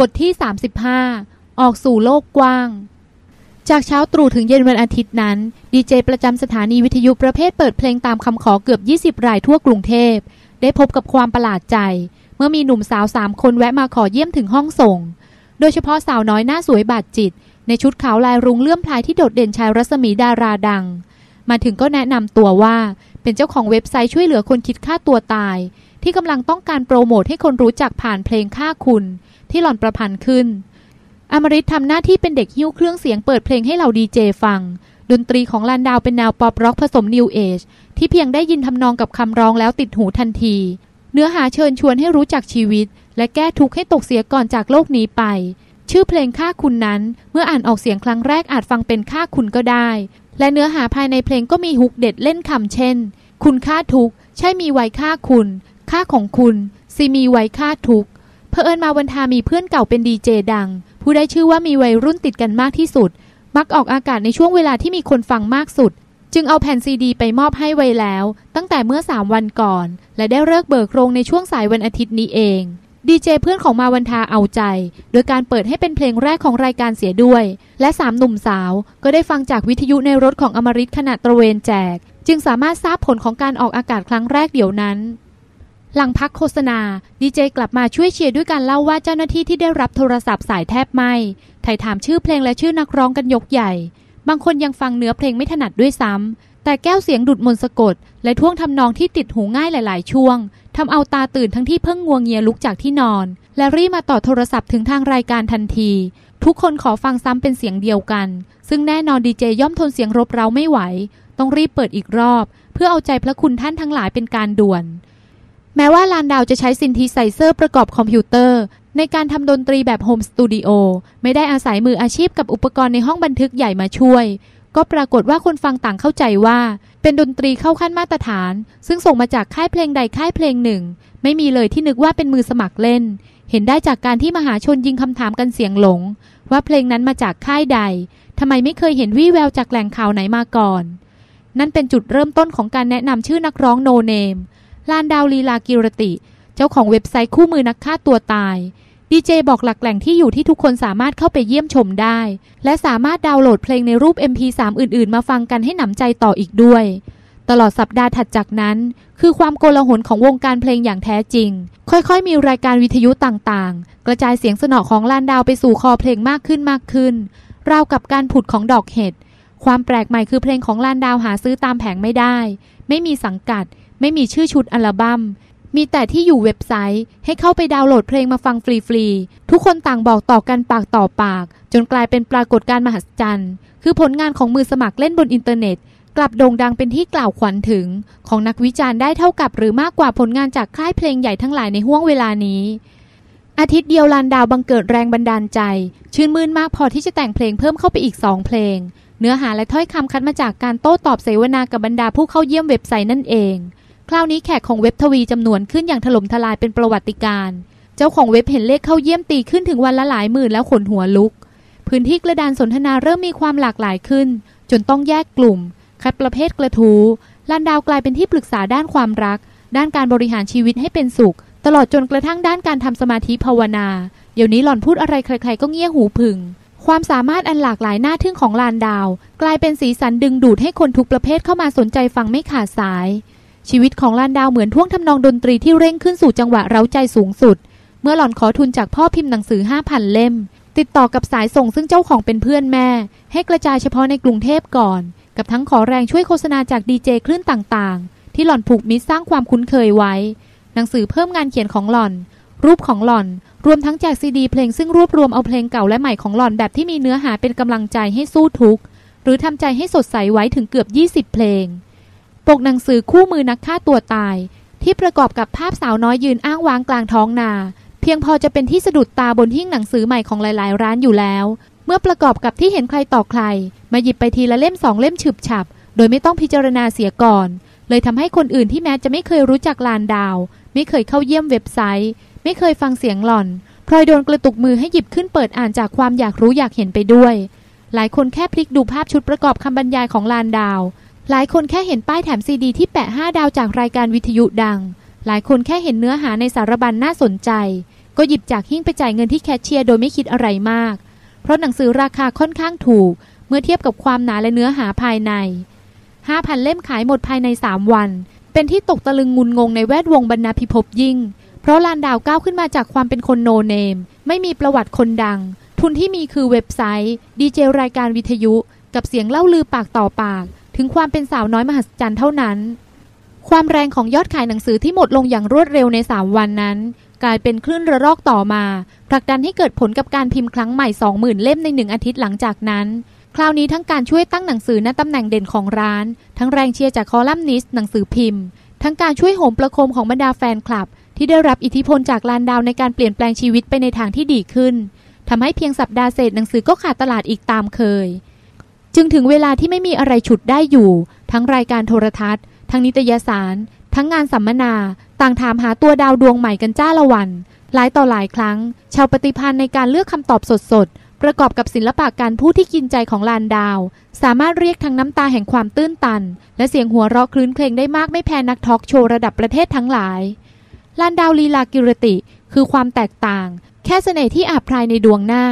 บทที่ 35 ออกสู่โลกกว้าง จากเช้าตรู่ถึงเย็นวันอาทิตย์นั้น ดีเจประจำสถานีวิทยุประเภทเปิดเพลงตามคำขอเกือบ 20 รายทั่วกรุงเทพ ได้พบกับความประหลาดใจ เมื่อมีหนุ่มสาวสามคนแวะมาขอเยี่ยมถึงห้องส่ง โดยเฉพาะสาวน้อยหน้าสวยบาดจิต ในชุดขาวลายรุ้งเลื่อมพลายที่โดดเด่นชายรัศมีดาราดัง มาถึงก็แนะนำตัวว่าเป็นเจ้าของเว็บไซต์ช่วยเหลือคนคิดฆ่าตัวตาย ที่กำลังต้องการโปรโมทให้คนรู้จักผ่านเพลงฆ่าคุณ ที่หล่อนประพันธ์ขึ้น อมริตทำหน้าที่เป็นเด็กหิ้วเครื่องเสียงเปิดเพลงให้เหล่าดีเจฟัง ดนตรีของลานดาวเป็นแนว pop rock ผสม new age ที่เพียงได้ยินทำนองกับคำร้องแล้วติดหูทันที เนื้อหาเชิญชวนให้รู้จักชีวิต และแก้ทุกข์ให้ตกเสียก่อนจากโลกนี้ไป ชื่อเพลงฆ่าคุณนั้น เมื่ออ่านออกเสียงครั้งแรกอาจฟังเป็นฆ่าคุณก็ได้ และเนื้อหาภายในเพลงก็มี hook เด็ดเล่นคำเช่น คุณฆ่าทุกข์ใช่มีไว้ฆ่าคุณ ค่าของคุณซีมีไว้ค่าทุก เผอิญมาวันทามีเพื่อนเก่าเป็นดีเจดัง ผู้ได้ชื่อว่ามีวัยรุ่นติดกันมากที่สุด มักออกอากาศในช่วงเวลาที่มีคนฟังมากสุด จึงเอาแผ่นซีดีไปมอบให้ไว้แล้ว ตั้งแต่เมื่อ 3 วันก่อน และได้เลิกเบิกโรงในช่วงสายวันอาทิตย์นี้เองดีเจเพื่อนของมาวันทาเอาใจ โดยการเปิดให้เป็นเพลงแรกของรายการเสียด้วย และสามหนุ่มสาวก็ได้ฟังจากวิทยุในรถของอมริตขณะตระเวนแจก จึงสามารถทราบผลของการออกอากาศครั้งแรกเดี๋ยวนั้น หลังพักโฆษณา ดีเจกลับมาช่วยเชียร์ด้วยการเล่าว่าเจ้าหน้าที่ที่ได้รับโทรศัพท์สายแทบไหมถ่ายถามชื่อเพลงและชื่อนักร้องกันยกใหญ่ บางคนยังฟังเนื้อเพลงไม่ถนัดด้วยซ้ำ แต่แก้วเสียงดุดมนต์สะกด และท่วงทำนองที่ติดหูง่ายหลาย ๆ ช่วงทำเอาตาตื่นทั้งที่เพิ่งงวงเงียลุกจากที่นอน และรีบมาต่อโทรศัพท์ถึงทางรายการทันที ทุกคนขอฟังซ้ำเป็นเสียงเดียวกัน ซึ่งแน่นอนดีเจย่อมทนเสียงรบเร้าไม่ไหว ต้องรีบเปิดอีกรอบ เพื่อเอาใจพระคุณท่านทั้งหลายเป็นการด่วน แม้ว่าลานดาวจะใช้ synthesizer ประกอบคอมพิวเตอร์ ในการทำดนตรีแบบ home studio ไม่ได้อาศัยมืออาชีพกับอุปกรณ์ในห้องบันทึกใหญ่มาช่วย ก็ปรากฏว่าคนฟังต่างเข้าใจว่า เป็นดนตรีเข้าขั้นมาตรฐาน ซึ่งส่งมาจากค่ายเพลงใดค่ายเพลงหนึ่ง ไม่มีเลยที่นึกว่าเป็นมือสมัครเล่น เห็นได้จากการที่มหาชนยิงคำถามกันเสียงหลง ว่าเพลงนั้นมาจากค่ายใดทำไมไม่เคยเห็นวี่แววจากแหล่งข่าวไหนมาก่อน นั่นเป็นจุดเริ่มต้นของการแนะนำชื่อนักร้องโนเนม ลานดาวลีลากิรติ เจ้าของเว็บไซต์คู่มือนักฆ่าตัวตาย ดีเจบอกหลักแหล่งที่อยู่ที่ทุกคนสามารถเข้าไปเยี่ยมชมได้ และสามารถดาวน์โหลดเพลงในรูป MP3 อื่น ๆ มาฟังกันให้หนำใจต่ออีกด้วย ตลอดสัปดาห์ถัดจากนั้น คือความโกลาหลของวงการเพลงอย่างแท้จริง ค่อยๆ มีรายการวิทยุต่างๆ กระจายเสียงเสนาะของลานดาวไปสู่คอเพลงมากขึ้นมากขึ้น ราวกับการผุดของดอกเห็ดความแปลกใหม่คือเพลงของลานดาวหาซื้อตามแผงไม่ได้ ไม่มีสังกัด ไม่มีชื่อชุดอัลบั้ม มีแต่ที่อยู่เว็บไซต์ ให้เข้าไปดาวน์โหลดเพลงมาฟังฟรีๆ ทุกคนต่างบอกต่อกันปากต่อปาก จนกลายเป็นปรากฏการณ์มหัศจรรย์ คือผลงานของมือสมัครเล่นบนอินเทอร์เน็ต กลับโด่งดังเป็นที่กล่าวขวัญถึง ของนักวิจารณ์ได้เท่ากับหรือมากกว่าผลงานจากค่ายเพลงใหญ่ทั้งหลายในห้วงเวลานี้อาทิตย์เดียวลานดาวบังเกิดแรงบันดาลใจ ชื่นมื่นมากพอที่จะแต่งเพลงเพิ่มเข้าไปอีกสองเพลง เนื้อหาและถ้อยคำคัดมาจากการโต้ตอบเสวนากับบรรดาผู้เข้าเยี่ยมเว็บไซต์นั่นเอง คราวนี้แขกของเว็บทวีจำนวนขึ้นอย่างถล่มทลายเป็นประวัติการเจ้าของเว็บเห็นเลขเข้าเยี่ยมตีขึ้นถึงวันละหลายหมื่นแล้วขนหัวลุก พื้นที่กระดานสนทนาเริ่มมีความหลากหลายขึ้น จนต้องแยกกลุ่ม คัดประเภทกระทูลานดาวกลายเป็นที่ปรึกษาด้านความรัก ด้านการบริหารชีวิตให้เป็นสุข ตลอดจนกระทั่งด้านการทำสมาธิภาวนา เดี๋ยวนี้หล่อนพูดอะไรใครๆก็เงี่ยหูผึ่งความสามารถอันหลากหลายหน้าทึ่งของลานดาว กลายเป็นสีสันดึงดูดให้คนทุกประเภทเข้ามาสนใจฟังไม่ขาดสาย ชีวิตของลานดาวเหมือนท่วงทำนองดนตรีที่เร่งขึ้นสู่จังหวะเร้าใจสูงสุด เมื่อหล่อนขอทุนจากพ่อพิมพ์หนังสือ 5,000 เล่ม ติดต่อกับสายส่งซึ่งเจ้าของเป็นเพื่อนแม่ ให้กระจายเฉพาะในกรุงเทพก่อน กับทั้งขอแรงช่วยโฆษณาจากดีเจคลื่นต่างๆ ที่หล่อนผูกมิตรสร้างความคุ้นเคยไว้ หนังสือเพิ่มงานเขียนของหล่อน รูปของหล่อน รวมทั้งแจกซีดี เพลงซึ่งรวบรวมเอาเพลงเก่าและใหม่ของหล่อนแบบที่มีเนื้อหาเป็นกำลังใจให้สู้ทุกข์หรือทำใจให้สดใสไว้ถึงเกือบ 20 เพลง ปกหนังสือคู่มือนักฆ่าตัวตาย ที่ประกอบกับภาพสาวน้อยยืนอ้างว้างกลางท้องนา เพียงพอจะเป็นที่สะดุดตาบนหิ้งหนังสือใหม่ของหลาย ๆ ร้านอยู่แล้ว เมื่อประกอบกับที่เห็นใครต่อใคร มาหยิบไปทีละเล่มสองเล่มฉึบฉับ โดยไม่ต้องพิจารณาเสียก่อน เลยทำให้คนอื่นที่แม้จะไม่เคยรู้จักลานดาว ไม่เคยเข้าเยี่ยมเว็บไซต์ ไม่เคยฟังเสียงหล่อนพลอยโดนกระตุกมือให้หยิบขึ้นเปิดอ่านจากความอยากรู้อยากเห็นไปด้วย หลายคนแค่พลิกดูภาพชุดประกอบคำบรรยายของลานดาว หลายคนแค่เห็นป้ายแถมซีดีที่แปะ 5 ดาวจากรายการวิทยุดัง หลายคนแค่เห็นเนื้อหาในสารบัญนน่าสนใจ ก็หยิบจากหิ้งไปจ่ายเงินที่แคชเชียร์โดยไม่คิดอะไรมาก เพราะหนังสือราคาค่อนข้างถูก เมื่อเทียบกับความหนาและเนื้อหาภายใน 5,000 เล่มขายหมดภายใน 3 วัน เป็นที่ตกตะลึงงุนงงในแวดวงบรรณาพิภพยิ่ง เพราะลานดาวก้าวขึ้นมาจากความเป็นคนโนเนม ไม่มีประวัติคนดัง ทุนที่มีคือเว็บไซต์ ดีเจรายการวิทยุ กับเสียงเล่าลือปากต่อปาก ถึงความเป็นสาวน้อยมหัศจรรย์เท่านั้น ความแรงของยอดขายหนังสือที่หมดลงอย่างรวดเร็วใน 3 วันนั้น กลายเป็นคลื่นระลอกต่อมาผลักดันให้เกิดผลกับการพิมพ์ครั้งใหม่ 20,000 เล่มในหนึ่งอาทิตย์หลังจากนั้นคราวนี้ทั้งการช่วยตั้งหนังสือณตำแหน่งเด่นของร้าน ทั้งแรงเชียร์จากคอลัมนิสต์หนังสือพิมพ์ ทั้งการช่วยโหมประโคมของบรรดาแฟนคลับ ที่ได้รับอิทธิพลจากลานดาวในการเปลี่ยนแปลงชีวิตไปในทางที่ดีขึ้นทำให้เพียงสัปดาห์เศษหนังสือก็ขาดตลาดอีกตามเคย จึงถึงเวลาที่ไม่มีอะไรฉุดได้อยู่ ทั้งรายการโทรทัศน์ ทั้งนิตยสาร ทั้งงานสัมมนา ต่างถามหาตัวดาวดวงใหม่กันจ้าละวัน หลายต่อหลายครั้ง ชาวปฏิพันธ์ในการเลือกคำตอบสดๆ ประกอบกับศิลปะการพูดที่กินใจของลานดาว สามารถเรียกทั้งน้ำตาแห่งความตื้นตัน และเสียงหัวเราะคลื้นเครงได้มากไม่แพ้นักทอล์กโชว์ระดับประเทศทั้งหลายลานดาวลีลากิรติ คือความแตกต่าง แค่เสน่ห์ที่อาบพรายในดวงหน้า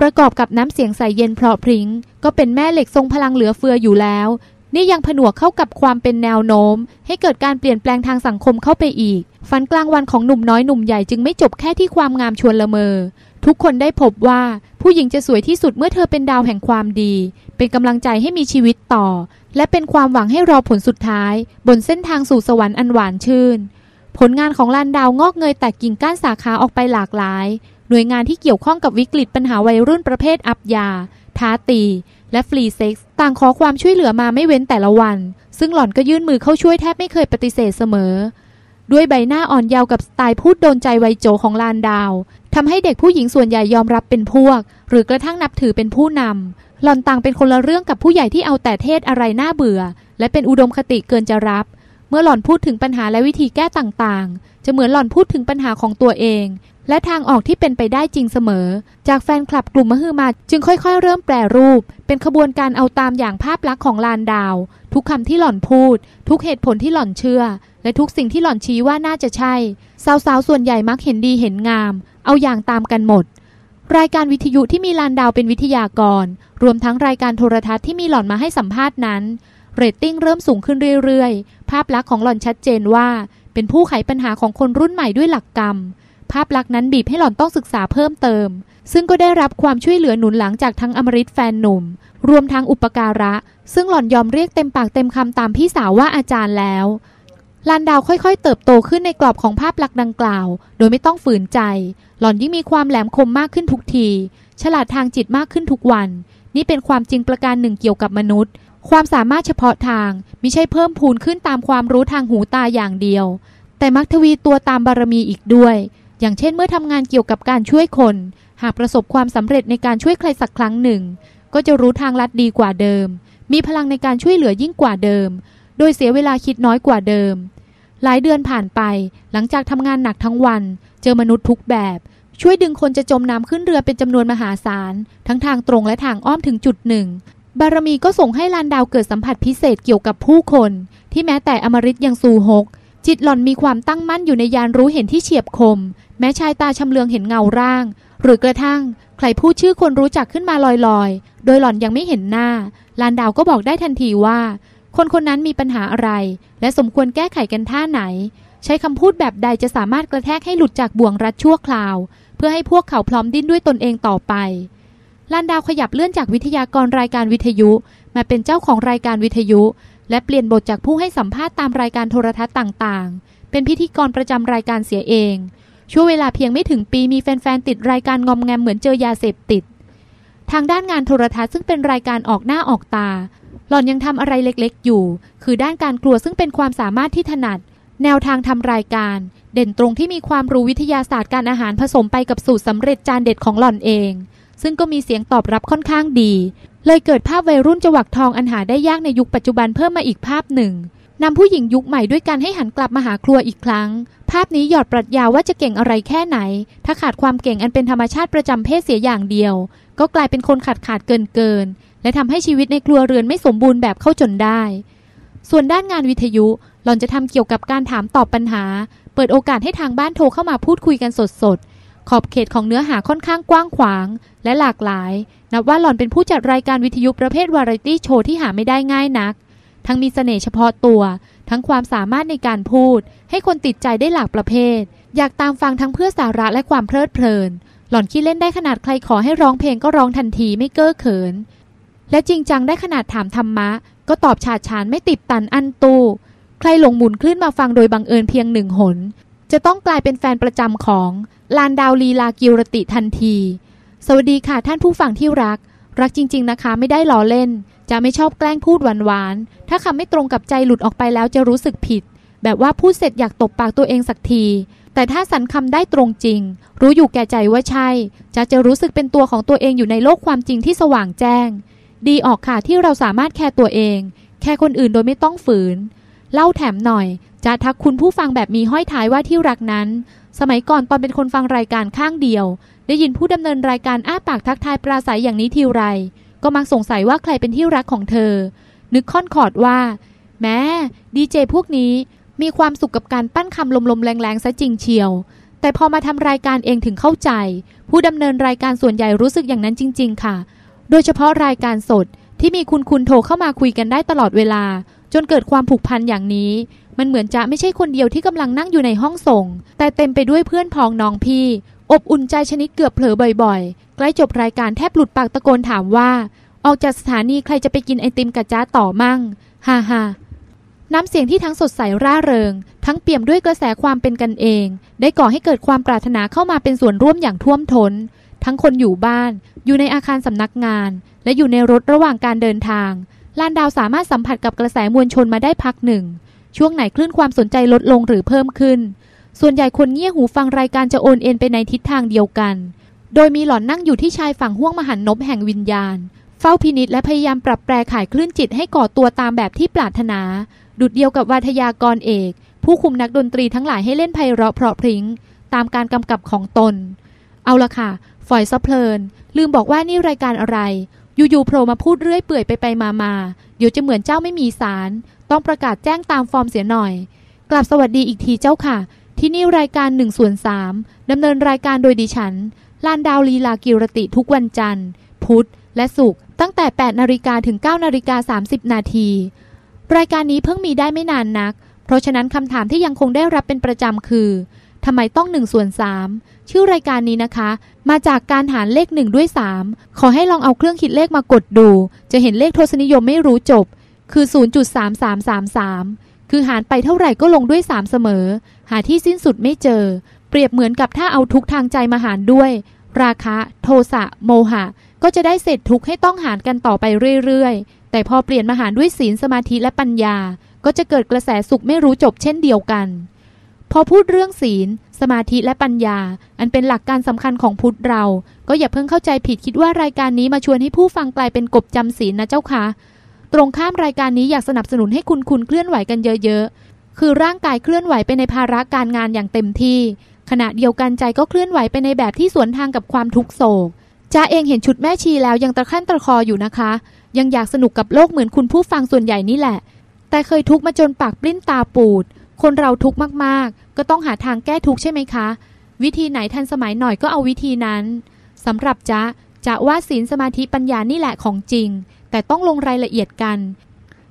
ประกอบกับน้ำเสียงใสเย็นเพราะพริง้ง ก็เป็นแม่เหล็กทรงพลังเหลือเฟืออยู่แล้ว นี่ยังผนวกเข้ากับความเป็นแนวโน้ม ให้เกิดการเปลี่ยนแปลงทางสังคมเข้าไปอีก ฝันกลางวันของหนุ่มน้อยหนุ่มใหญ่จึงไม่จบแค่ที่ความงามชวนละเมอ ทุกคนได้พบว่าผู้หญิงจะสวยที่สุดเมื่อเธอเป็นดาวแห่งความดี เป็นกำลังใจให้มีชีวิตต่อ และเป็นความหวังให้รอผลสุดท้าย บนเส้นทางสู่สวรรค์อันหวานชื่น ผลงานของลานดาวงอกเงยแตกกิ่งก้านสาขาออกไปหลากหลาย หน่วยงานที่เกี่ยวข้องกับวิกฤตปัญหาวัยรุ่นประเภทอัพยา ท้าตี และ free sex ต่างขอความช่วยเหลือมาไม่เว้นแต่ละวัน ซึ่งหล่อนก็ยื่นมือเข้าช่วยแทบไม่เคยปฏิเสธเสมอ ด้วยใบหน้าอ่อนเยาว์กับสไตล์พูดโดนใจวัยโจ๋ของลานดาวทำให้เด็กผู้หญิงส่วนใหญ่ยอมรับเป็นพวก หรือกระทั่งนับถือเป็นผู้นำหล่อนต่างเป็นคนละเรื่องกับผู้ใหญ่ที่เอาแต่เทศน์อะไรน่าเบื่อ และเป็นอุดมคติเกินจะรับ เมื่อหล่อนพูดถึงปัญหาและวิธีแก้ต่างๆ จะเหมือนหล่อนพูดถึงปัญหาของตัวเอง และทางออกที่เป็นไปได้จริงเสมอ จากแฟนคลับกลุ่มมฮือมาจึงค่อยๆ เริ่มแปรรูป เป็นขบวนการเอาตามอย่างภาพลักษณ์ของลานดาว ทุกคำที่หล่อนพูด ทุกเหตุผลที่หล่อนเชื่อ และทุกสิ่งที่หล่อนชี้ว่าน่าจะใช่ สาวๆส่วนใหญ่มักเห็นดีเห็นงาม เอาอย่างตามกันหมดรายการวิทยุที่มีลานดาวเป็นวิทยากร รวมทั้งรายการโทรทัศน์ที่มีหล่อนมาให้สัมภาษณ์นั้น เรตติ้งเริ่มสูงขึ้นเรื่อยๆ ภาพลักษณ์ของหล่อนชัดเจนว่า เป็นผู้ไขปัญหาของคนรุ่นใหม่ด้วยหลักกรรม ภาพลักษณ์นั้นบีบให้หล่อนต้องศึกษาเพิ่มเติม ซึ่งก็ได้รับความช่วยเหลือหนุนหลังจากทั้งอมริตแฟนหนุ่ม รวมทั้งอุปการะ ซึ่งหล่อนยอมเรียกเต็มปากเต็มคำตามพี่สาวว่าอาจารย์แล้วลานดาวค่อยๆ เติบโตขึ้นในกรอบของภาพลักษณ์ดังกล่าว โดยไม่ต้องฝืนใจ หล่อนยิ่งมีความแหลมคมมากขึ้นทุกที ฉลาดทางจิตมากขึ้นทุกวัน นี่เป็นความจริงประการหนึ่งเกี่ยวกับมนุษย์ ความสามารถเฉพาะทางมิใช่เพิ่มพูนขึ้นตามความรู้ทางหูตาอย่างเดียว แต่มักทวีตัวตามบารมีอีกด้วย อย่างเช่นเมื่อทำงานเกี่ยวกับการช่วยคน หากประสบความสำเร็จในการช่วยใครสักครั้งหนึ่ง ก็จะรู้ทางลัดดีกว่าเดิม มีพลังในการช่วยเหลือยิ่งกว่าเดิม โดยเสียเวลาคิดน้อยกว่าเดิม หลายเดือนผ่านไป หลังจากทำงานหนักทั้งวัน เจอมนุษย์ทุกแบบช่วยดึงคนจะจมน้ำขึ้นเรือเป็นจำนวนมหาศาล ทั้งทางตรงและทางอ้อมถึงจุดหนึ่ง บารมีก็ส่งให้ลานดาวเกิดสัมผัสพิเศษเกี่ยวกับผู้คน ที่แม้แต่อมริตยังสูหก จิตหล่อนมีความตั้งมั่นอยู่ในยานรู้เห็นที่เฉียบคม แม้ชายตาชำเลืองเห็นเงาร่าง หรือกระทั่ง ใครพูดชื่อคนรู้จักขึ้นมาลอยๆ โดยหล่อนยังไม่เห็นหน้า ลานดาวก็บอกได้ทันทีว่า คนคนนั้นมีปัญหาอะไร และสมควรแก้ไขกันท่าไหน ใช้คำพูดแบบใดจะสามารถกระแทกให้หลุดจากบ่วงรัดชั่วคราว เพื่อให้พวกเขาพร้อมดิ้นด้วยตนเองต่อไป ลานดาวขยับเลื่อนจากวิทยากรรายการวิทยุ มาเป็นเจ้าของรายการวิทยุ และเปลี่ยนบทจากผู้ให้สัมภาษณ์ตามรายการโทรทัศน์ต่างๆ เป็นพิธีกรประจำรายการเสียเอง ช่วงเวลาเพียงไม่ถึงปีมีแฟนๆติดรายการงอมแงมเหมือนเจอยาเสพติด ทางด้านงานโทรทัศน์ซึ่งเป็นรายการออกหน้าออกตา หล่อนยังทำอะไรเล็กๆ อยู่ คือด้านการกลัวซึ่งเป็นความสามารถที่ถนัด แนวทางทำรายการ เด่นตรงที่มีความรู้วิทยาศาสตร์การอาหารผสมไปกับสูตรสำเร็จจานเด็ดของหล่อนเอง ซึ่งก็มีเสียงตอบรับค่อนข้างดี เลยเกิดภาพวัยรุ่นจวักทองอันหาได้ยากในยุคปัจจุบันเพิ่มมาอีกภาพหนึ่งนำผู้หญิงยุคใหม่ด้วยการให้หันกลับมาหาครัวอีกครั้ง ภาพนี้หยอดปรัชญาว่าจะเก่งอะไรแค่ไหน ถ้าขาดความเก่งอันเป็นธรรมชาติประจำเพศเสียอย่างเดียว ก็กลายเป็นคนขาดขาดเกินเกิน และทำให้ชีวิตในครัวเรือนไม่สมบูรณ์แบบเข้าจนได้ ส่วนด้านงานวิทยุหล่อนจะทำเกี่ยวกับการถามตอบปัญหา เปิดโอกาสให้ทางบ้านโทรเข้ามาพูดคุยกันสดๆ ขอบเขตของเนื้อหาค่อนข้างกว้างขวาง และหลากหลาย นับว่าหล่อนเป็นผู้จัดรายการวิทยุประเภทวาไรตี้โชว์ที่หาไม่ได้ง่ายนัก ทั้งมีเสน่ห์เฉพาะตัว ทั้งความสามารถในการพูด ให้คนติดใจได้หลากประเภท อยากตามฟังทั้งเพื่อสาระและความเพลิดเพลิน หล่อนคิดเล่นได้ขนาดใครขอให้ร้องเพลงก็ร้องทันทีไม่เก้อเขิน และจริงจังได้ขนาดถามธรรมะ ก็ตอบฉาดฉานไม่ติดตันอันตู้ใครหลงหมุนคลื่นมาฟังโดยบังเอิญเพียงหนึ่งหน จะต้องกลายเป็นแฟนประจำของลานดาวลีลากิรติทันที สวัสดีค่ะท่านผู้ฟังที่รัก รักจริง ๆนะคะ ไม่ได้ล้อเล่น จะไม่ชอบแกล้งพูดหวานๆถ้าคำไม่ตรงกับใจหลุดออกไปแล้วจะรู้สึกผิด แบบว่าพูดเสร็จอยากตบปากตัวเองสักที แต่ถ้าสันคำได้ตรงจริง รู้อยู่แก่ใจว่าใช่ จะจะรู้สึกเป็นตัวของตัวเองอยู่ในโลกความจริงที่สว่างแจ้ง ดีออกค่ะที่เราสามารถแคร์ตัวเอง แค่คนอื่นโดยไม่ต้องฝืน เล่าแถมหน่อย จะทักคุณผู้ฟังแบบมีห้อยท้ายว่าที่รักนั้น สมัยก่อนตอนเป็นคนฟังรายการข้างเดียว ได้ยินผู้ดำเนินรายการอ้าปากทักทายปราศัยอย่างนี้ทีไร ก็มักสงสัยว่าใครเป็นที่รักของเธอ นึกค่อนขอดว่า แม้ดีเจพวกนี้มีความสุขกับการปั้นคำลมๆแรงๆซะจริงเชียว แต่พอมาทำรายการเองถึงเข้าใจ ผู้ดำเนินรายการส่วนใหญ่รู้สึกอย่างนั้นจริง ๆ ค่ะ โดยเฉพาะรายการสดที่มีคุณคุณโทรเข้ามาคุยกันได้ตลอดเวลา จนเกิดความผูกพันอย่างนี้ มันเหมือนจะไม่ใช่คนเดียวที่กำลังนั่งอยู่ในห้องส่ง แต่เต็มไปด้วยเพื่อนพ้องน้องพี่ อบอุ่นใจชนิดเกือบเผลอบ่อยๆ ใกล้จบรายการแทบหลุดปากตะโกนถามว่า ออกจากสถานีใครจะไปกินไอติมกับจ้าต่อมั่งฮ่าฮ่าน้ำเสียงที่ทั้งสดใสร่าเริง ทั้งเปี่ยมด้วยกระแสความเป็นกันเอง ได้ก่อให้เกิดความปรารถนาเข้ามาเป็นส่วนร่วมอย่างท่วมทน้น ทั้งคนอยู่บ้าน อยู่ในอาคารสำนักงาน และอยู่ในรถระหว่างการเดินทางลานดาวสามารถสัมผัสกับกระแสมวลชนมาได้พักหนึ่ง ช่วงไหนคลื่นความสนใจลดลงหรือเพิ่มขึ้น ส่วนใหญ่คนเงี่ยหูฟังรายการจะโอนเอ็นไปในทิศทางเดียวกัน โดยมีหล่อนนั่งอยู่ที่ชายฝั่งห้วงมหันนบแห่งวิญญาณ เฝ้าพินิษและพยายามปรับแปลขายคลื่นจิตให้ก่อตัวตามแบบที่ปรารถนา ดุดเดียวกับวาทยากรเอก ผู้คุมนักดนตรีทั้งหลายให้เล่นไพเราะเพราะพริ้งตามการกำกับของตน เอาละค่ะ ฝอยซะเพลิน ลืมบอกว่านี่รายการอะไร อยู่ๆโผล่มาพูดเรื่อยเปื่อยไปไปมามาเดี๋ยวจะเหมือนเจ้าไม่มีสาร ต้องประกาศแจ้งตามฟอร์มเสียหน่อย กลับสวัสดีอีกทีเจ้าค่ะ ที่นี่รายการ1นส่วนสดำเนินรายการโดยดิฉันลานดาวลีลากิรติทุกวันจันทร์ พุธและศุกร์ตั้งแต่ 8นาฬิกาถึง9นาฬิกา30 นาที รายการนี้เพิ่งมีได้ไม่นานนัก เพราะฉะนั้นคำถามที่ยังคงได้รับเป็นประจำคือทำไมต้อง1ส่วน3ชื่อรายการนี้นะคะ มาจากการหารเลข 1 ด้วย 3 ขอให้ลองเอาเครื่องคิดเลขมากดดู จะเห็นเลขทศนิยมไม่รู้จบ คือ 0.3333 คือหารไปเท่าไหร่ก็ลงด้วย 3 เสมอ หาที่สิ้นสุดไม่เจอ เปรียบเหมือนกับถ้าเอาทุกทางใจมาหารด้วย ราคะ โทสะ โมหะ ก็จะได้เศษทุกให้ต้องหารกันต่อไปเรื่อยๆ แต่พอเปลี่ยนมาหารด้วยศีลสมาธิและปัญญา ก็จะเกิดกระแสสุขไม่รู้จบเช่นเดียวกัน พอพูดเรื่องศีล สมาธิและปัญญา อันเป็นหลักการสำคัญของพุทธเรา ก็อย่าเพิ่งเข้าใจผิดคิดว่ารายการนี้มาชวนให้ผู้ฟังกลายเป็นกบจำศีลนะเจ้าค่ะ ตรงข้ามรายการนี้อยากสนับสนุนให้คุณคุณเคลื่อนไหวกันเยอะๆ คือร่างกายเคลื่อนไหวไปในภาระการงานอย่างเต็มที่ ขณะเดียวกันใจก็เคลื่อนไหวไปในแบบที่สวนทางกับความทุกโศกจ้าเองเห็นชุดแม่ชีแล้วยังตะขั้นตะคออยู่นะคะ ยังอยากสนุกกับโลกเหมือนคุณผู้ฟังส่วนใหญ่นี่แหละ แต่เคยทุกข์มาจนปากปลิ้นตาปูด คนเราทุกข์มากๆ ก็ต้องหาทางแก้ทุกข์ใช่ไหมคะ วิธีไหนทันสมัยหน่อยก็เอาวิธีนั้นสำหรับจ๊ะจะว่าศีลสมาธิปัญญานี่แหละของจริง แต่ต้องลงรายละเอียดกัน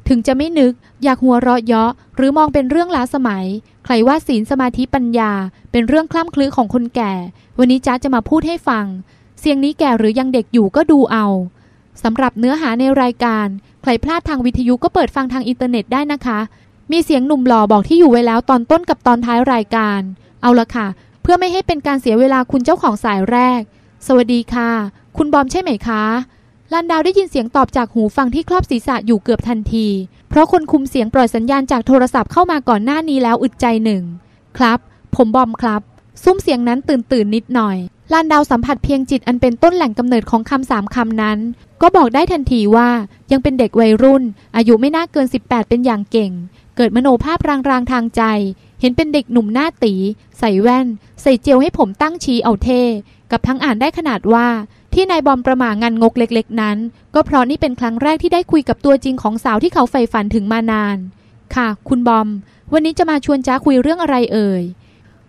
ถึงจะไม่นึกอยากหัวเราะเยาะ หรือมองเป็นเรื่องล้าสมัย ใครว่าศีลสมาธิปัญญา เป็นเรื่องคล่ำคลื้ของคนแก่ วันนี้จ๊ะจะมาพูดให้ฟัง เสียงนี้แก่หรือยังเด็กอยู่ก็ดูเอาสำหรับเนื้อหาในรายการ ใครพลาดทางวิทยุก็เปิดฟังทางอินเทอร์เน็ตได้นะคะ มีเสียงหนุ่มหล่อบอกที่อยู่ไว้แล้วตอนต้นกับตอนท้ายรายการ เอาละค่ะ เพื่อไม่ให้เป็นการเสียเวลาคุณเจ้าของสายแรก สวัสดีค่ะ คุณบอมใช่ไหมคะ ลันดาวได้ยินเสียงตอบจากหูฟังที่ครอบศีรษะอยู่เกือบทันที เพราะคนคุมเสียงปล่อยสัญญาณจากโทรศัพท์เข้ามาก่อนหน้านี้แล้วอึดใจหนึ่ง ครับ ผมบอมครับ ซุ้มเสียงนั้นตื่นตื่นนิดหน่อยลานดาวสัมผัสเพียงจิตอันเป็นต้นแหล่งกำเนิดของคำสามคำนั้น ก็บอกได้ทันทีว่ายังเป็นเด็กวัยรุ่น อายุไม่น่าเกิน 18 เป็นอย่างเก่ง เกิดมโนภาพรางๆทางใจ เห็นเป็นเด็กหนุ่มหน้าตี ใส่แว่น ใส่เจลให้ผมตั้งชี้เอาเท่กับทั้งอ่านได้ขนาดว่า ที่นายบอมประหม่างันงกเล็กๆ นั้น ก็เพราะนี่เป็นครั้งแรกที่ได้คุยกับตัวจริงของสาวที่เขาใฝ่ฝันถึงมานาน ค่ะ คุณบอม วันนี้จะมาชวนจ้าคุยเรื่องอะไรเอ่ย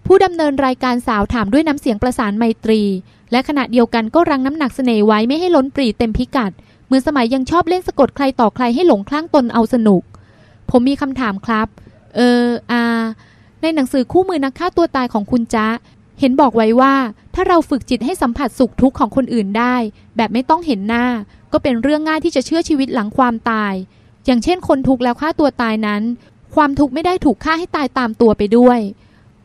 ผู้ดำเนินรายการสาวถามด้วยน้ำเสียงประสานไมตรี และขณะเดียวกันก็รังน้ำหนักเสน่ห์ไว้ไม่ให้ล้นปรีเต็มพิกัดเหมือนสมัยยังชอบเล่นสะกดใครต่อใครให้หลงคลั่งตนเอาสนุก ผมมีคำถามครับ เอออาในหนังสือคู่มือนักฆ่าตัวตายของคุณจ๊ะ เห็นบอกไว้ว่า ถ้าเราฝึกจิตให้สัมผัสสุขทุกข์ของคนอื่นได้ แบบไม่ต้องเห็นหน้า ก็เป็นเรื่องง่ายที่จะเชื่อชีวิตหลังความตาย อย่างเช่น คนทุกข์แล้วฆ่าตัวตายนั้น ความทุกข์ไม่ได้ถูกฆ่าให้ตายตามตัวไปด้วย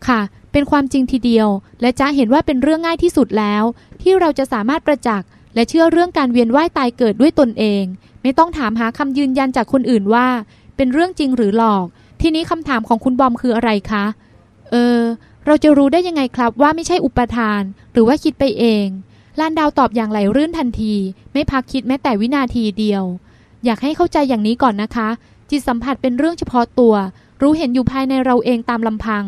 ค่ะ เป็นความจริงทีเดียว และจะเห็นว่าเป็นเรื่องง่ายที่สุดแล้ว ที่เราจะสามารถประจักษ์และเชื่อเรื่องการเวียนว่ายตายเกิดด้วยตนเอง ไม่ต้องถามหาคำยืนยันจากคนอื่นว่า เป็นเรื่องจริงหรือหลอก ทีนี้คำถามของคุณบอมคืออะไรคะ เออ เราจะรู้ได้ยังไงครับว่าไม่ใช่อุปทาน หรือว่าคิดไปเองลานดาวตอบอย่างไหลรื่นทันที ไม่พักคิดแม้แต่วินาทีเดียว อยากให้เข้าใจอย่างนี้ก่อนนะคะ จิตสัมผัสเป็นเรื่องเฉพาะตัว รู้เห็นอยู่ภายในเราเองตามลำพัง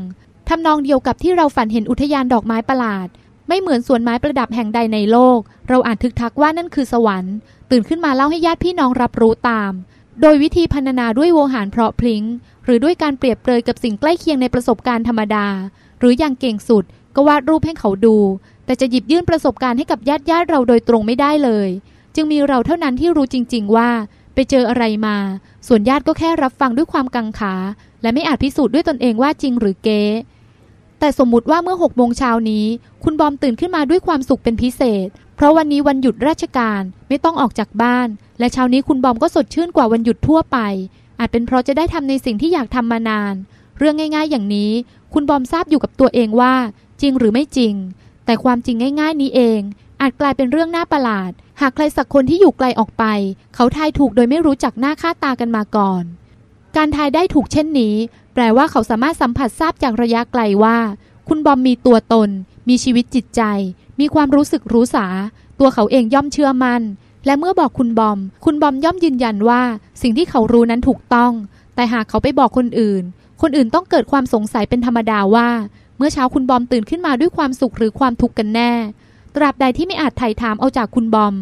ทำนองเดียวกับที่เราฝันเห็นอุทยานดอกไม้ประหลาด ไม่เหมือนสวนไม้ประดับแห่งใดในโลก เราอาจทึกทักว่านั่นคือสวรรค์ ตื่นขึ้นมาเล่าให้ญาติพี่น้องรับรู้ตาม โดยวิธีพรรณนาด้วยโวหารเพราะพริง้งหรือด้วยการเปรียบเปรยกับสิ่งใกล้เคียงในประสบการณ์ธรรมดา หรืออย่างเก่งสุดก็วาดรูปให้เขาดู แต่จะหยิบยื่นประสบการณ์ให้กับญาติญาติเราโดยตรงไม่ได้เลย จึงมีเราเท่านั้นที่รู้จริง ๆ ว่า ไปเจออะไรมา ส่วนญาติก็แค่รับฟังด้วยความกังขา และไม่อาจพิสูจน์ด้วยตนเองว่าจริงหรือเก๊แต่สมมุติว่าเมื่อหกโมงเช้านี้ คุณบอมตื่นขึ้นมาด้วยความสุขเป็นพิเศษ เพราะวันนี้วันหยุดราชการไม่ต้องออกจากบ้าน และเช้านี้คุณบอมก็สดชื่นกว่าวันหยุดทั่วไป อาจเป็นเพราะจะได้ทำในสิ่งที่อยากทำมานาน เรื่องง่าย ๆ อย่างนี้ คุณบอมทราบอยู่กับตัวเองว่า จริงหรือไม่จริง แต่ความจริงง่าย ๆ นี้เอง อาจกลายเป็นเรื่องน่าประหลาด หากใครสักคนที่อยู่ไกลออกไป เขาทายถูกโดยไม่รู้จักหน้าค่าตากันมาก่อน การทายได้ถูกเช่นนี้ แปลว่าเขาสามารถสัมผัสทราบจากระยะไกลว่า คุณบอมมีตัวตน มีชีวิตจิตใจ มีความรู้สึกรู้สา ตัวเขาเองย่อมเชื่อมัน่นและเมื่อบอกคุณบอม คุณบอมย่อมยืนยันว่า สิ่งที่เขารู้นั้นถูกต้อง แต่หากเขาไปบอกคนอื่น คนอื่นต้องเกิดความสงสัยเป็นธรรมดาว่า เมื่อเช้าคุณบอมตื่นขึ้นมาด้วยความสุขหรือความทุกข์กันแน่ ตราบใดที่ไม่อาจไถ่ถามเอาจากคุณบอม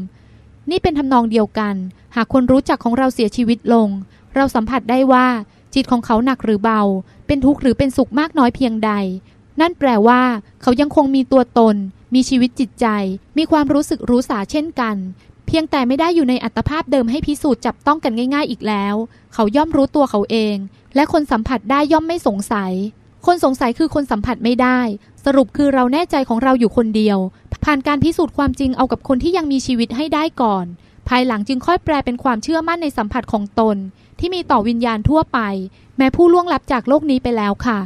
นี่เป็นทำนองเดียวกัน หากคนรู้จักของเราเสียชีวิตลง เราสัมผัสได้ว่า จิตของเขาหนักหรือเบา เป็นทุกข์หรือเป็นสุขมากน้อยเพียงใด นั่นแปลว่า เขายังคงมีตัวตน มีชีวิตจิตใจ มีความรู้สึกรู้สาเช่นกัน เพียงแต่ไม่ได้อยู่ในอัตภาพเดิมให้พิสูจน์จับต้องกันง่าย ๆ อีกแล้ว เขาย่อมรู้ตัวเขาเอง และคนสัมผัสได้ย่อมไม่สงสัย คนสงสัยคือคนสัมผัสไม่ได้ สรุปคือเราแน่ใจของเราอยู่คนเดียว ผ่านการพิสูจน์ความจริงเอากับคนที่ยังมีชีวิตให้ได้ก่อน ภายหลังจึงค่อยแปลเป็นความเชื่อมั่นในสัมผัสของตน ที่มีต่อวิญญาณทั่วไป แม้ผู้ล่วงลับจากโลกนี้ไปแล้วค่ะ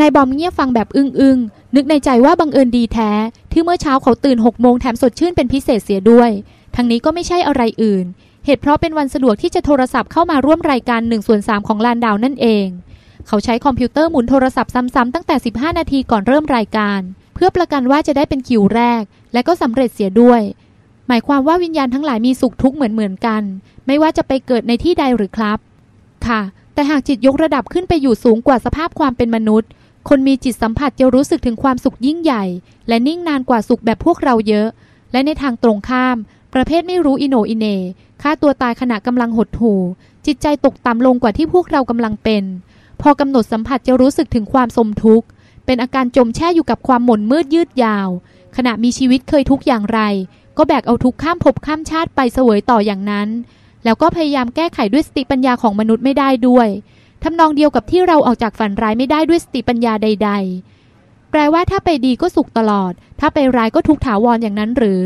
นายบอมเงียบฟังแบบอึ้งๆนึกในใจว่าบังเอิญดีแท้ ที่เมื่อเช้าเขาตื่นหกโมงแถมสดชื่นเป็นพิเศษเสียด้วย ทั้งนี้ก็ไม่ใช่อะไรอื่น เหตุเพราะเป็นวันสะดวกที่จะโทรศัพท์เข้ามาร่วมรายการ1ส่วน3ของลานดาวนั่นเอง เขาใช้คอมพิวเตอร์หมุนโทรศัพท์ซ้ำๆตั้งแต่ 15 นาทีก่อนเริ่มรายการ เพื่อประกันว่าจะได้เป็นคิวแรก และก็สำเร็จเสียด้วย หมายความว่าวิญญาณทั้งหลายมีสุขทุกข์เหมือนๆกัน ไม่ว่าจะไปเกิดในที่ใดหรือครับ ค่ะ แต่หากจิตยกระดับขึ้นไปอยู่สูงกว่าสภาพความเป็นมนุษย์ คนมีจิตสัมผัสจะรู้สึกถึงความสุขยิ่งใหญ่ และนิ่งนานกว่าสุขแบบพวกเราเยอะ และในทางตรงข้าม ประเภทไม่รู้อิโนอิเน ฆ่าตัวตายขณะกำลังหดหู่ จิตใจตกต่ำลงกว่าที่พวกเรากำลังเป็น พอกำหนดสัมผัสจะรู้สึกถึงความสมทุกข์ เป็นอาการจมแช่อยู่กับความหม่นมืดยืดยาว ขณะมีชีวิตเคยทุกข์อย่างไร ก็แบกเอาทุกข์ข้ามภพข้ามชาติไปเสวยต่ออย่างนั้น แล้วก็พยายามแก้ไขด้วยสติปัญญาของมนุษย์ไม่ได้ด้วยทำนองเดียวกับที่เราออกจากฝันร้ายไม่ได้ด้วยสติปัญญาใด ๆ แปลว่าถ้าไปดีก็สุขตลอด ถ้าไปร้ายก็ทุกข์ถาวรอย่างนั้นหรือ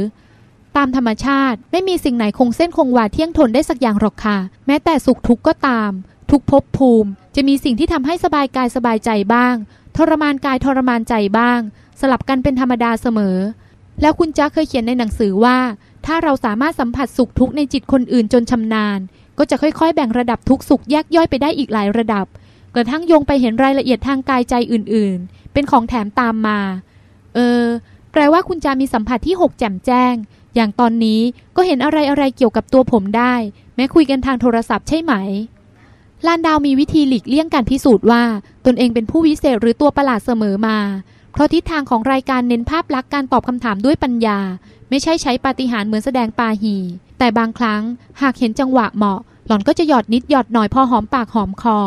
ามธรรมชาติ ไม่มีสิ่งไหนคงเส้นคงวาเที่ยงทนได้สักอย่างหรอกค่ะ แม้แต่สุขทุกข์ก็ตาม ทุกภพภูมิ จะมีสิ่งที่ทำให้สบายกายสบายใจบ้าง ทรมานกายทรมานใจบ้าง สลับกันเป็นธรรมดาเสมอ แล้วคุณจ๊ะเคยเขียนในหนังสือว่า ถ้าเราสามารถสัมผัสสุขทุกข์ในจิตคนอื่นจนชำนาญ ก็จะค่อยๆ แบ่งระดับทุกสุขแยกย่อยไปได้อีกหลายระดับ กระทั่งโยงไปเห็นรายละเอียดทางกายใจอื่น ๆ เป็นของแถมตามมา เออแปลว่าคุณจามีสัมผัสที่หกแจ่มแจ้ง อย่างตอนนี้ก็เห็นอะไรอะไรเกี่ยวกับตัวผมได้ แม้คุยกันทางโทรศัพท์ใช่ไหม ลานดาวมีวิธีหลีกเลี่ยงการพิสูจน์ว่า ตนเองเป็นผู้วิเศษหรือตัวประหลาดเสมอมา เพราะทิศทางของรายการเน้นภาพลักษณ์การตอบคำถามด้วยปัญญา ไม่ใช่ใช้ปาฏิหาริย์เหมือนแสดงปาหี แต่บางครั้งหากเห็นจังหวะเหมาะ หล่อนก็จะหยอดนิดหยอดหน่อยพอหอมปากหอมคอ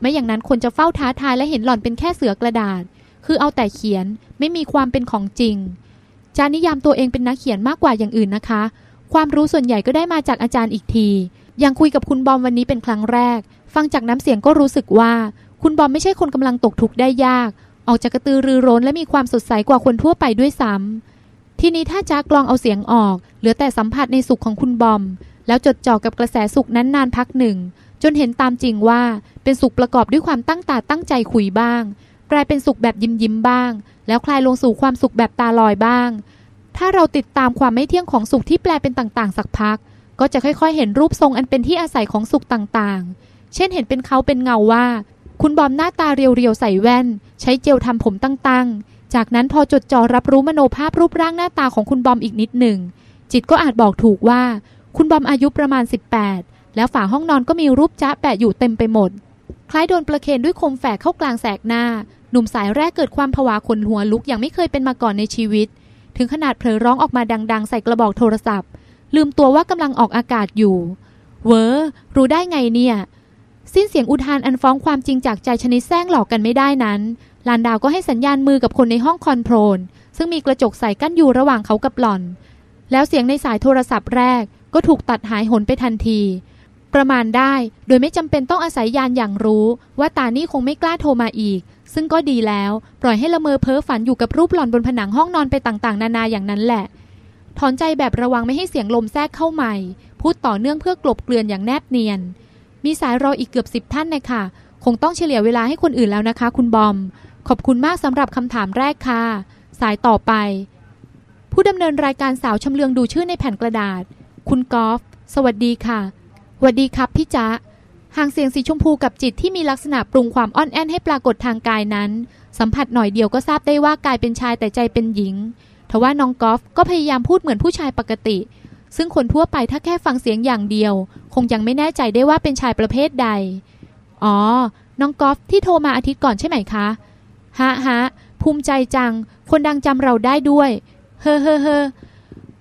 ไม่อย่างนั้นคนจะเฝ้าท้าทายและเห็นหล่อนเป็นแค่เสือกระดาษ คือเอาแต่เขียนไม่มีความเป็นของจริง จานิยามตัวเองเป็นนักเขียนมากกว่าอย่างอื่นนะคะ ความรู้ส่วนใหญ่ก็ได้มาจากอาจารย์อีกทียังคุยกับคุณบอมวันนี้เป็นครั้งแรก ฟังจากน้ำเสียงก็รู้สึกว่า คุณบอมไม่ใช่คนกำลังตกทุกข์ได้ยาก ออกจากกระตือรือร้นและมีความสดใสกว่าคนทั่วไปด้วยซ้ำทีนี้ถ้าจากลองเอาเสียงออก เหลือแต่สัมผัสในสุขของคุณบอม แล้วจดจ่อกับกระแสสุขนั้นนานพักหนึ่ง จนเห็นตามจริงว่าเป็นสุขประกอบด้วยความตั้งตาตั้งใจคุยบ้าง กลายเป็นสุขแบบยิ้มยิ้มบ้าง แล้วคลายลงสู่ความสุขแบบตาลอยบ้าง ถ้าเราติดตามความไม่เที่ยงของสุขที่แปลเป็นต่างๆ สักพัก ก็จะค่อยๆ เห็นรูปทรงอันเป็นที่อาศัยของสุขต่างๆ เช่นเห็นเป็นเขาเป็นเงาว่า คุณบอมหน้าตาเรียวๆใส่แว่น ใช้เจลทำผมตั้งๆ จากนั้นพอจดจ่อรับรู้มโนภาพรูปร่างหน้าตาของคุณบอมอีกนิดหนึ่งจิตก็อาจบอกถูกว่า คุณบอมอายุประมาณ 18 แล้วฝาห้องนอนก็มีรูปจ้าแปะอยู่เต็มไปหมด คล้ายโดนประเคนด้วยคมแฝกเข้ากลางแสกหน้า หนุ่มสายแรกเกิดความผวาขนหัวลุกอย่างไม่เคยเป็นมาก่อนในชีวิต ถึงขนาดเผลอร้องออกมาดัง ๆ ใส่กระบอกโทรศัพท์ ลืมตัวว่ากำลังออกอากาศอยู่ เวอรู้ได้ไงเนี่ย สิ้นเสียงอุทานอันฟ้องความจริงจากใจชนิดแซงหลอกกันไม่ได้นั้นลานดาวก็ให้สัญญาณมือกับคนในห้องคอนโทรลซึ่งมีกระจกใส่กั้นอยู่ระหว่างเขากับหล่อน แล้วเสียงในสายโทรศัพท์แรกก็ถูกตัดหายหนไปทันที ประมาณได้โดยไม่จำเป็นต้องอาศัยยานอย่างรู้ ว่าตานี่คงไม่กล้าโทรมาอีก ซึ่งก็ดีแล้ว ปล่อยให้ละเมอเพ้อฝันอยู่กับรูปหล่อนบนผนังห้องนอนไปต่างๆ นานาอย่างนั้นแหละ ถอนใจแบบระวังไม่ให้เสียงลมแทรกเข้าใหม่ พูดต่อเนื่องเพื่อกลบเกลื่อนอย่างแนบเนียน มีสายรออีกเกือบสิบท่านนะค่ะ คงต้องเฉลี่ยเวลาให้คนอื่นแล้วนะคะ คุณบอม ขอบคุณมากสำหรับคำถามแรกค่ะ สายต่อไป ผู้ดำเนินรายการสาวชำเลืองดูชื่อในแผ่นกระดาษ คุณกอล์ฟสวัสดีค่ะ สวัสดีครับพี่จ๊ะห่างเสียงสีชมพูกับจิตที่มีลักษณะปรุงความอ่อนแอให้ปรากฏทางกายนั้น สัมผัสหน่อยเดียวก็ทราบได้ว่ากายเป็นชายแต่ใจเป็นหญิงทว่าน้องกอล์ฟก็พยายามพูดเหมือนผู้ชายปกติ ซึ่งคนทั่วไปถ้าแค่ฟังเสียงอย่างเดียว คงยังไม่แน่ใจได้ว่าเป็นชายประเภทใด อ๋อ น้องกอล์ฟที่โทรมาอาทิตย์ก่อนใช่ไหมคะ ฮะฮะภูมิใจจัง คนดังจำเราได้ด้วย เฮ้อเฮ้อเฮ้อ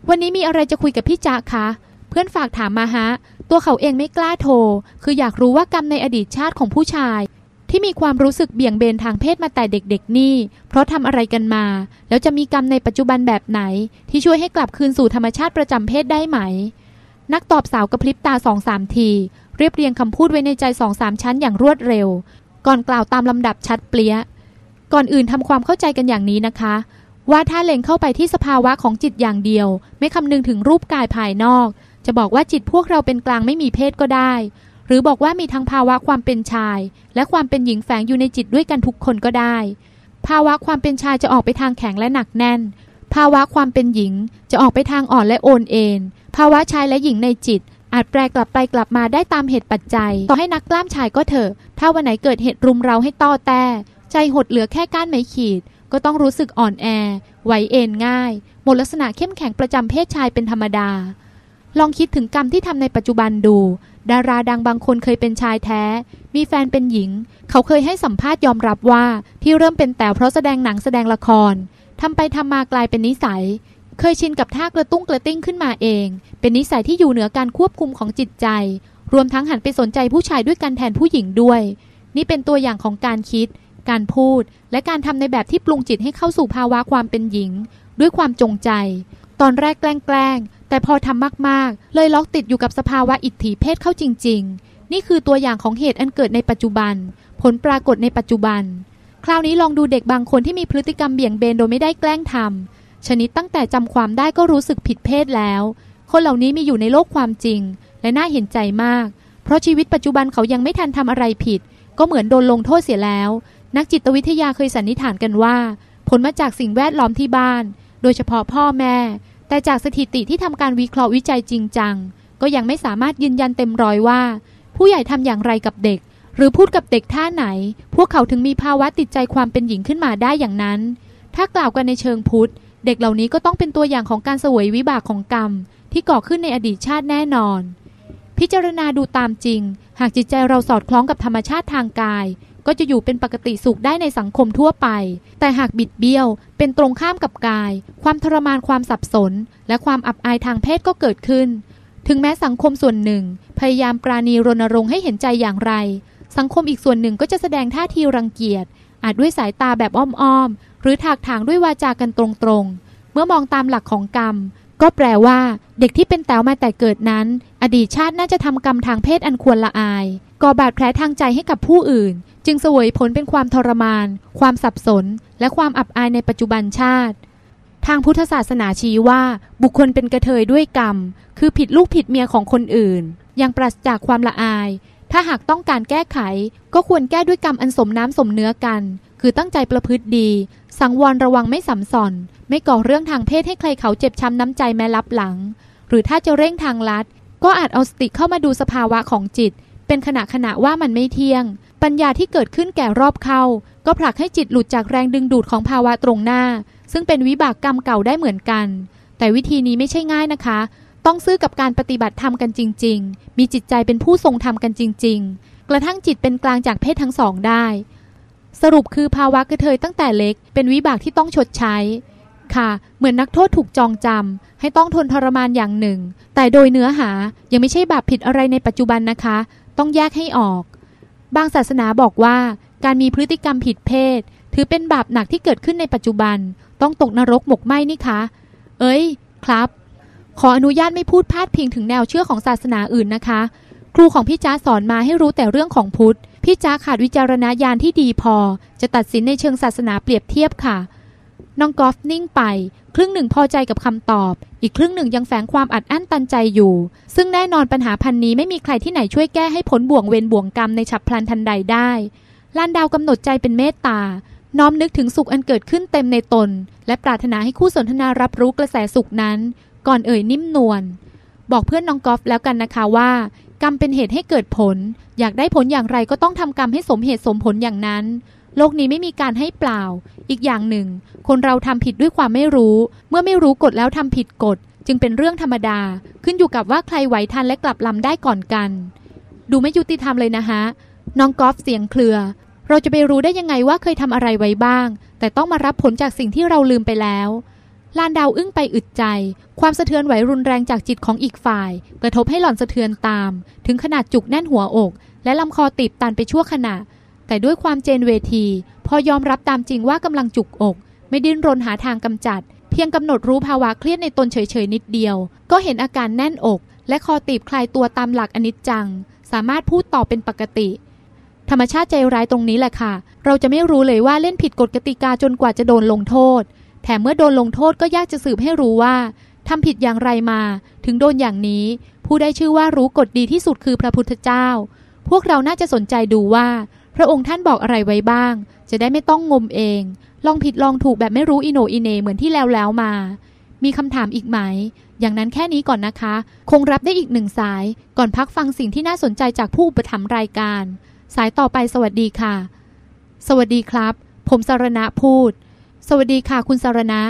วันนี้มีอะไรจะคุยกับพี่จ๊ะคะ เพื่อนฝากถามมาฮะ ตัวเขาเองไม่กล้าโทร คืออยากรู้ว่ากรรมในอดีตชาติของผู้ชาย ที่มีความรู้สึกเบี่ยงเบนทางเพศมาแต่เด็กๆนี่ เพราะทำอะไรกันมา แล้วจะมีกรรมในปัจจุบันแบบไหน ที่ช่วยให้กลับคืนสู่ธรรมชาติประจำเพศได้ไหม นักตอบสาวกระพริบตาสองสามที เรียบเรียงคำพูดไว้ในใจสองสามชั้นอย่างรวดเร็ว ก่อนกล่าวตามลำดับชัดเปรี้ย ก่อนอื่นทำความเข้าใจกันอย่างนี้นะคะว่าถ้าเล็งเข้าไปที่สภาวะของจิตอย่างเดียว ไม่คำนึงถึงรูปกายภายนอก จะบอกว่าจิตพวกเราเป็นกลางไม่มีเพศก็ได้ หรือบอกว่ามีทั้งภาวะความเป็นชาย และความเป็นหญิงแฝงอยู่ในจิตด้วยกันทุกคนก็ได้ ภาวะความเป็นชายจะออกไปทางแข็งและหนักแน่น ภาวะความเป็นหญิงจะออกไปทางอ่อนและโอนเอ็นภาวะชายและหญิงในจิต อาจแปรกลับไปกลับมาได้ตามเหตุปัจจัย ต่อให้นักกล้ามชายก็เถอะ ถ้าวันไหนเกิดเหตุรุมเราให้ต้อแต่ ใจหดเหลือแค่ก้านไม้ขีด ก็ต้องรู้สึกอ่อนแอไหวเอ็นง่าย หมดลักษณะเข้มแข็งประจำเพศชายเป็นธรรมดา ลองคิดถึงกรรมที่ทำในปัจจุบันดู ดาราดังบางคนเคยเป็นชายแท้ มีแฟนเป็นหญิง เขาเคยให้สัมภาษณ์ยอมรับว่าที่เริ่มเป็นแต่เพราะแสดงหนังแสดงละครทำไปทำมากลายเป็นนิสัย เคยชินกับท่ากระตุ้งกระติ้งขึ้นมาเอง เป็นนิสัยที่อยู่เหนือการควบคุมของจิตใจ รวมทั้งหันไปสนใจผู้ชายด้วยกันแทนผู้หญิงด้วย นี่เป็นตัวอย่างของการคิด การพูด และการทำในแบบที่ปรุงจิตให้เข้าสู่ภาวะความเป็นหญิง ด้วยความจงใจ ตอนแรกแกล้ง แต่พอทำมากๆ เลยล็อกติดอยู่กับสภาวะอิทธิเพศเข้าจริง ๆ นี่คือตัวอย่างของเหตุอันเกิดในปัจจุบัน ผลปรากฏในปัจจุบัน คราวนี้ลองดูเด็กบางคนที่มีพฤติกรรมเบี่ยงเบนโดยไม่ได้แกล้งทำชนิดตั้งแต่จำความได้ก็รู้สึกผิดเพศแล้ว คนเหล่านี้มีอยู่ในโลกความจริง และน่าเห็นใจมาก เพราะชีวิตปัจจุบันเขายังไม่ทันทำอะไรผิด ก็เหมือนโดนลงโทษเสียแล้ว นักจิตวิทยาเคยสันนิษฐานกันว่า ผลมาจากสิ่งแวดล้อมที่บ้าน โดยเฉพาะพ่อแม่ แต่จากสถิติที่ทำการวิเคราะห์วิจัยจริงจัง ก็ยังไม่สามารถยืนยันเต็มร้อยว่า ผู้ใหญ่ทำอย่างไรกับเด็ก หรือพูดกับเด็กท่าไหน พวกเขาถึงมีภาวะติดใจความเป็นหญิงขึ้นมาได้อย่างนั้น ถ้ากล่าวกันในเชิงพุทธ เด็กเหล่านี้ก็ต้องเป็นตัวอย่างของการเสวยวิบากของกรรม ที่ก่อขึ้นในอดีตชาติแน่นอน พิจารณาดูตามจริง หากจิตใจเราสอดคล้องกับธรรมชาติทางกาย ก็จะอยู่เป็นปกติสุขได้ในสังคมทั่วไป แต่หากบิดเบี้ยว เป็นตรงข้ามกับกาย ความทรมานความสับสน และความอับอายทางเพศก็เกิดขึ้น ถึงแม้สังคมส่วนหนึ่ง พยายามปราณีรณรงค์ให้เห็นใจอย่างไร สังคมอีกส่วนหนึ่งก็จะแสดงท่าทีรังเกียจ อาจด้วยสายตาแบบอ้อมๆหรือถากถางด้วยวาจากันตรงๆเมื่อมองตามหลักของกรรม ก็แปลว่า เด็กที่เป็นแต๋วมาแต่เกิดนั้น อดีตชาติน่าจะทำกรรมทางเพศอันควรละอาย ก่อบาดแผลทางใจให้กับผู้อื่น จึงเสวยผลเป็นความทรมาน ความสับสน และความอับอายในปัจจุบันชาติ ทางพุทธศาสนาชี้ว่าบุคคลเป็นกระเทยด้วยกรรม คือผิดลูกผิดเมียของคนอื่น ยังปราศจากความละอาย ถ้าหากต้องการแก้ไข ก็ควรแก้ด้วยกรรมอันสมน้ำสมเนื้อกัน คือตั้งใจประพฤติดี สังวรระวังไม่สัมสอน ไม่ก่อเรื่องทางเพศให้ใครเขาเจ็บช้ำน้ำใจแม้ลับหลัง หรือถ้าจะเร่งทางลัด ก็อาจเอาสติเข้ามาดูสภาวะของจิต เป็นขณะขณะว่ามันไม่เที่ยง ปัญญาที่เกิดขึ้นแก่รอบเข้า ก็ผลักให้จิตหลุดจากแรงดึงดูดของภาวะตรงหน้า ซึ่งเป็นวิบากกรรมเก่าได้เหมือนกัน แต่วิธีนี้ไม่ใช่ง่ายนะคะ ต้องซื้อกับการปฏิบัติธรรมกันจริง ๆ มีจิตใจเป็นผู้ทรงธรรมกันจริง ๆ กระทั่งจิตเป็นกลางจากเพศทั้งสองได้ สรุปคือภาวะกระเทยตั้งแต่เล็ก เป็นวิบากที่ต้องชดใช้ ค่ะ เหมือนนักโทษถูกจองจำให้ต้องทนทรมานอย่างหนึ่ง แต่โดยเนื้อหายังไม่ใช่บาปผิดอะไรในปัจจุบันนะคะ ต้องแยกให้ออก บางศาสนาบอกว่า การมีพฤติกรรมผิดเพศ ถือเป็นบาปหนักที่เกิดขึ้นในปัจจุบัน ต้องตกนรกหมกไหมนี่คะ เอ้ย ครับ ขออนุญาตไม่พูดพาดพิงถึงแนวเชื่อของศาสนาอื่นนะคะ ครูของพี่จ้าสอนมาให้รู้แต่เรื่องของพุทธ พี่จ้าขาดวิจารณญาณที่ดีพอ จะตัดสินในเชิงศาสนาเปรียบเทียบค่ะ น้องกอล์ฟนิ่งไป ครึ่งหนึ่งพอใจกับคำตอบ อีกครึ่งหนึ่งยังแฝงความอัดอั้นตันใจอยู่ ซึ่งแน่นอนปัญหาพันนี้ไม่มีใครที่ไหนช่วยแก้ให้ผลบ่วงเวรบ่วงกรรมในฉับพลันทันใดได้ลานดาวกำหนดใจเป็นเมตตา น้อมนึกถึงสุขอันเกิดขึ้นเต็มในตน และปรารถนาให้คู่สนทนารับรู้กระแสสุขนั้น ก่อนเอ่ยนิ่มนวลบอกเพื่อนน้องกอล์ฟแล้วกันนะคะว่า กรรมเป็นเหตุให้เกิดผล อยากได้ผลอย่างไรก็ต้องทำกรรมให้สมเหตุสมผลอย่างนั้น โลกนี้ไม่มีการให้เปล่า อีกอย่างหนึ่ง คนเราทำผิดด้วยความไม่รู้ เมื่อไม่รู้กฎแล้วทำผิดกฎ จึงเป็นเรื่องธรรมดา ขึ้นอยู่กับว่าใครไหวทันและกลับลำได้ก่อนกัน ดูไม่ยุติธรรมเลยนะฮะน้องกอล์ฟเสียงเครือ เราจะไปรู้ได้ยังไงว่าเคยทำอะไรไว้บ้าง แต่ต้องมารับผลจากสิ่งที่เราลืมไปแล้ว ลานดาวอึ้งไปอึดใจ ความสะเทือนไหวรุนแรงจากจิตของอีกฝ่าย กระทบให้หล่อนสะเทือนตาม ถึงขนาดจุกแน่นหัวอก และลำคอตีบตันไปชั่วขณะ แต่ด้วยความเจนเวที พอยอมรับตามจริงว่ากำลังจุกอก ไม่ดิ้นรนหาทางกำจัด เพียงกำหนดรู้ภาวะเครียดในตนเฉยๆนิดเดียว ก็เห็นอาการแน่นอก และคอตีบคลายตัวตามหลักอนิจจัง สามารถพูดต่อเป็นปกติ ธรรมชาติใจร้ายตรงนี้แหละค่ะ เราจะไม่รู้เลยว่าเล่นผิดกฎกติกาจนกว่าจะโดนลงโทษ แถมเมื่อโดนลงโทษก็ยากจะสืบให้รู้ว่าทำผิดอย่างไรมา ถึงโดนอย่างนี้ ผู้ได้ชื่อว่ารู้กฎดีที่สุดคือพระพุทธเจ้า พวกเราน่าจะสนใจดูว่า พระองค์ท่านบอกอะไรไว้บ้าง จะได้ไม่ต้องงมเอง ลองผิดลองถูกแบบไม่รู้อิโนอิเนเหมือนที่แล้วแล้วมา มีคำถามอีกไหม อย่างนั้นแค่นี้ก่อนนะคะ คงรับได้อีกหนึ่งสาย ก่อนพักฟังสิ่งที่น่าสนใจจากผู้อุปถัมภ์รายการ สายต่อไปสวัสดีค่ะ สวัสดีครับ ผมสารณะพูด สวัสดีค่ะ คุณสารณะ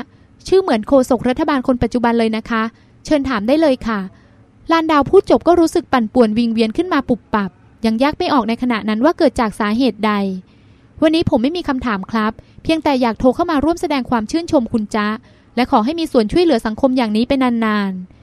ชื่อเหมือนโฆษกรัฐบาลคนปัจจุบันเลยนะคะ เชิญถามได้เลยค่ะลานดาวพูดจบก็รู้สึกปั่นป่วนวิงเวียนขึ้นมาปุบปับ ยังแยกไม่ออกในขณะนั้นว่าเกิดจากสาเหตุใด วันนี้ผมไม่มีคำถามครับ เพียงแต่อยากโทรเข้ามาร่วมแสดงความชื่นชมคุณจ๊ะ และขอให้มีส่วนช่วยเหลือสังคมอย่างนี้ไปนานๆ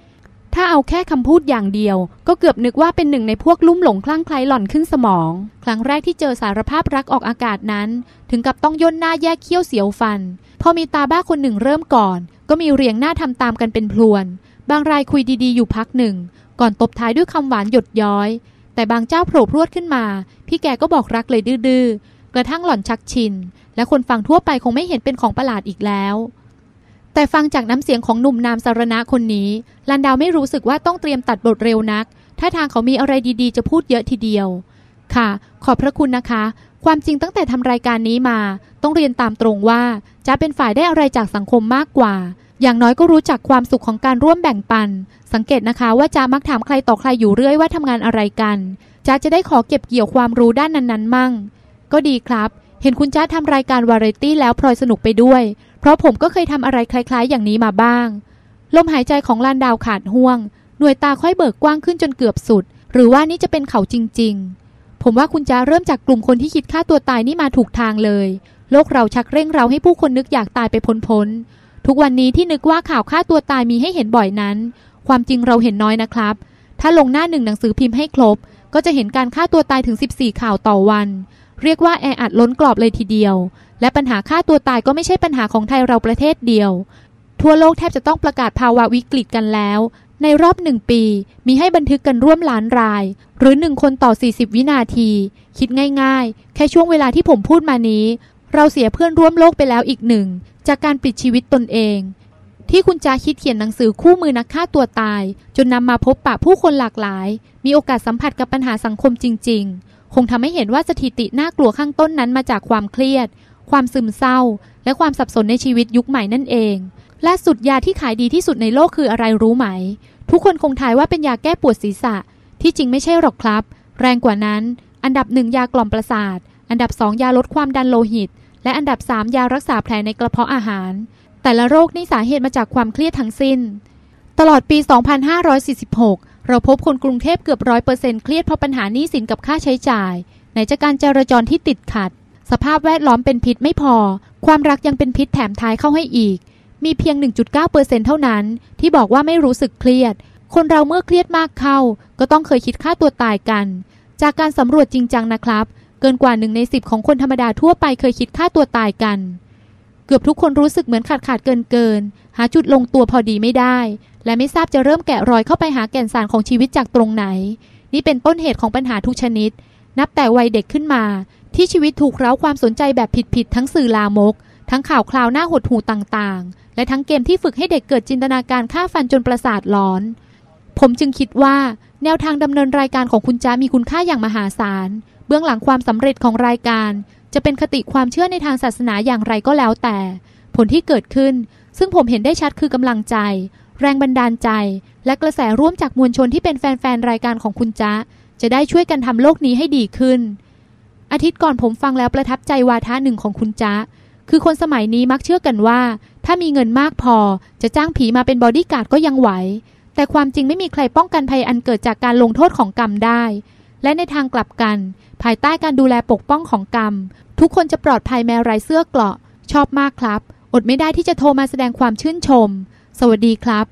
ถ้าเอาแค่คำพูดอย่างเดียว ก็เกือบนึกว่าเป็นหนึ่งในพวกลุ่มหลงคลั่งไคล้หล่อนขึ้นสมอง ครั้งแรกที่เจอสารภาพรักออกอากาศนั้น ถึงกับต้องย่นหน้าแยกเขี้ยวเสียวฟัน พอมีตาบ้าคนหนึ่งเริ่มก่อน ก็มีเรียงหน้าทำตามกันเป็นพลวน บางรายคุยดีๆอยู่พักหนึ่ง ก่อนตบท้ายด้วยคำหวานหยดย้อย แต่บางเจ้าโผล่พรวดขึ้นมา พี่แกก็บอกรักเลยดื้อๆกระทั่งหล่อนชักชิน และคนฟังทั่วไปคงไม่เห็นเป็นของประหลาดอีกแล้ว แต่ฟังจากน้ำเสียงของหนุ่มนามสารณะคนนี้ ลันดาวไม่รู้สึกว่าต้องเตรียมตัดบทเร็วนัก ถ้าทางเขามีอะไรดีๆ จะพูดเยอะทีเดียว ค่ะ ขอบพระคุณนะคะ ความจริงตั้งแต่ทำรายการนี้มา ต้องเรียนตามตรงว่าจะเป็นฝ่ายได้อะไรจากสังคมมากกว่า อย่างน้อยก็รู้จักความสุขของการร่วมแบ่งปัน สังเกตนะคะว่าจามักถามใครต่อใครอยู่เรื่อยว่าทำงานอะไรกันจ้าจะได้ขอเก็บเกี่ยวความรู้ด้านนั้นๆ มั่ง ก็ดีครับ เห็นคุณจ้าทำรายการวาไรตี้แล้วพลอยสนุกไปด้วย ราะผมก็เคยทำอะไรคล้าย ๆ อย่างนี้มาบ้าง ลมหายใจของลานดาวขาดห่วง หน่วยตาค่อยเบิกกว้างขึ้นจนเกือบสุด หรือว่านี่จะเป็นเขาจริง ๆ ผมว่าคุณจ้าเริ่มจากกลุ่มคนที่คิดฆ่าตัวตายนี่มาถูกทางเลย โลกเราชักเร่งเราให้ผู้คนนึกอยากตายไปพ้นๆทุกวันนี้ที่นึกว่าข่าวฆ่าตัวตายมีให้เห็นบ่อยนั้น ความจริงเราเห็นน้อยนะครับ ถ้าลงหน้าหนึ่งหนังสือพิมพ์ให้ครบ ก็จะเห็นการฆ่าตัวตายถึง 14 ข่าวต่อวัน เรียกว่าแออัดล้นกรอบเลยทีเดียว และปัญหาฆ่าตัวตายก็ไม่ใช่ปัญหาของไทยเราประเทศเดียว ทั่วโลกแทบจะต้องประกาศภาวะวิกฤตกันแล้ว ในรอบหนึ่งปี มีให้บันทึกกันร่วมล้านราย หรือหนึ่งคนต่อ 40 วินาที คิดง่ายๆ แค่ช่วงเวลาที่ผมพูดมานี้ เราเสียเพื่อนร่วมโลกไปแล้วอีกหนึ่ง จากการปิดชีวิตตนเอง ที่คุณจาคิดเขียนหนังสือคู่มือนักฆ่าตัวตาย จนนำมาพบปะผู้คนหลากหลาย มีโอกาสสัมผัสกับปัญหาสังคมจริง ๆ คงทำให้เห็นว่าสถิติน่ากลัวข้างต้นนั้นมาจากความเครียด ความซึมเศร้า และความสับสนในชีวิตยุคใหม่นั่นเองและสุดยาที่ขายดีที่สุดในโลกคืออะไรรู้ไหม ทุกคนคงทายว่าเป็นยาแก้ปวดศีรษะ ที่จริงไม่ใช่หรอกครับ แรงกว่านั้น อันดับหนึ่งยากล่อมประสาท อันดับสองยาลดความดันโลหิต และอันดับสามยารักษาแผลในกระเพาะอาหาร แต่ละโรคนี่สาเหตุมาจากความเครียดทั้งสิ้น ตลอดปี 2546 เราพบคนกรุงเทพเกือบร้อยเปอร์เซ็นต์เครียดเพราะปัญหาหนี้สินกับค่าใช้จ่าย ไหนจะการจราจรที่ติดขัด สภาพแวดล้อมเป็นพิษไม่พอ ความรักยังเป็นพิษแถมท้ายเข้าให้อีก มีเพียง 1.9%เท่านั้น ที่บอกว่าไม่รู้สึกเครียด คนเราเมื่อเครียดมากเข้า ก็ต้องเคยคิดฆ่าตัวตายกัน จากการสำรวจจริงจังนะครับ เกินกว่าหนึ่งในสิบของคนธรรมดาทั่วไปเคยคิดฆ่าตัวตายกัน เกือบทุกคนรู้สึกเหมือนขาดขาดเกินเกิน หาจุดลงตัวพอดีไม่ได้ และไม่ทราบจะเริ่มแกะรอยเข้าไปหาแก่นสารของชีวิตจากตรงไหน นี่เป็นต้นเหตุของปัญหาทุกชนิด นับแต่วัยเด็กขึ้นมา ที่ชีวิตถูกเร้าความสนใจแบบผิดๆทั้งสื่อลามก ทั้งข่าวคราวหน้าหดหูต่างๆ และทั้งเกมที่ฝึกให้เด็กเกิดจินตนาการฆ่าฟันจนประสาทหลอน ผมจึงคิดว่าแนวทางดำเนินรายการของคุณจ้ามีคุณค่าอย่างมหาศาล เบื้องหลังความสำเร็จของรายการ จะเป็นคติความเชื่อในทางศาสนาอย่างไรก็แล้วแต่ ผลที่เกิดขึ้น ซึ่งผมเห็นได้ชัดคือกำลังใจ แรงบันดาลใจ และกระแสร่วมจากมวลชนที่เป็นแฟนๆรายการของคุณจ๊ะจะได้ช่วยกันทำโลกนี้ให้ดีขึ้น อาทิตย์ก่อนผมฟังแล้วประทับใจวาทะหนึ่งของคุณจ๊ะ คือคนสมัยนี้มักเชื่อกันว่า ถ้ามีเงินมากพอจะจ้างผีมาเป็นบอดี้การ์ดก็ยังไหว แต่ความจริงไม่มีใครป้องกันภัยอันเกิดจากการลงโทษของกรรมได้ และในทางกลับกัน ภายใต้การดูแลปกป้องของกรรม ทุกคนจะปลอดภัยแม้ไร้เสื้อเกราะ ชอบมากครับ อดไม่ได้ที่จะโทรมาแสดงความชื่นชม สวัสดีครับ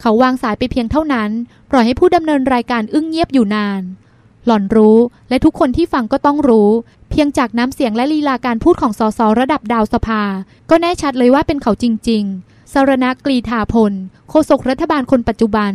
เขาวางสายไปเพียงเท่านั้น ปล่อยให้ผู้ดำเนินรายการอึ้งเงียบอยู่นาน หล่อนรู้ และทุกคนที่ฟังก็ต้องรู้ เพียงจากน้ำเสียงและลีลาการพูดของสสระดับดาวสภา ก็แน่ชัดเลยว่าเป็นเขาจริง ๆสารณกรีธาพล โฆษกรัฐบาลคนปัจจุบัน